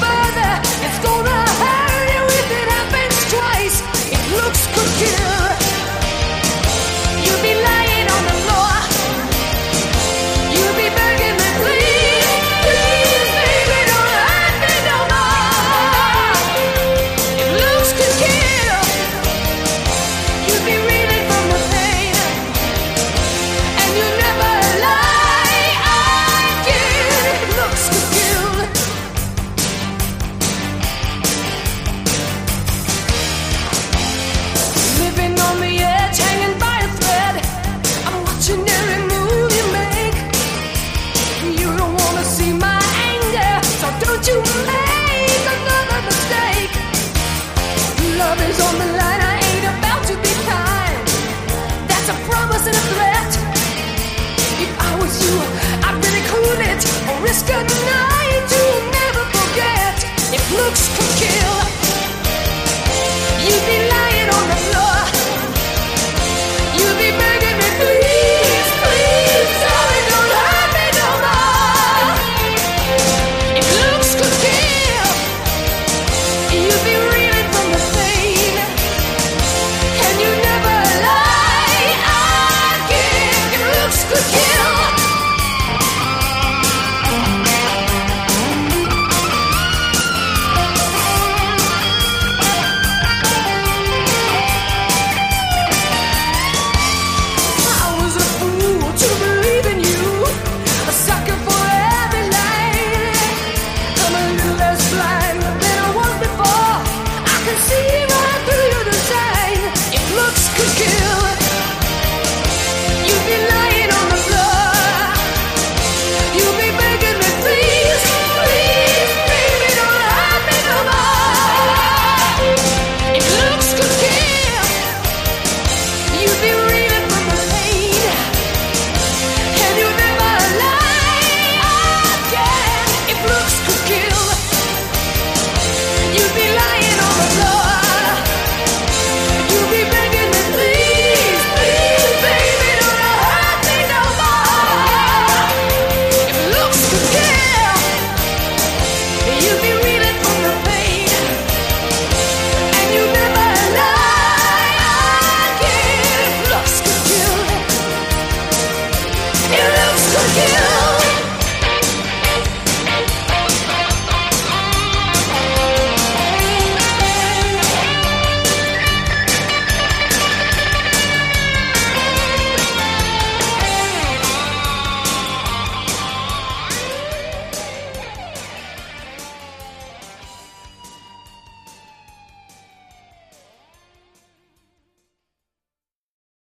whisper used to.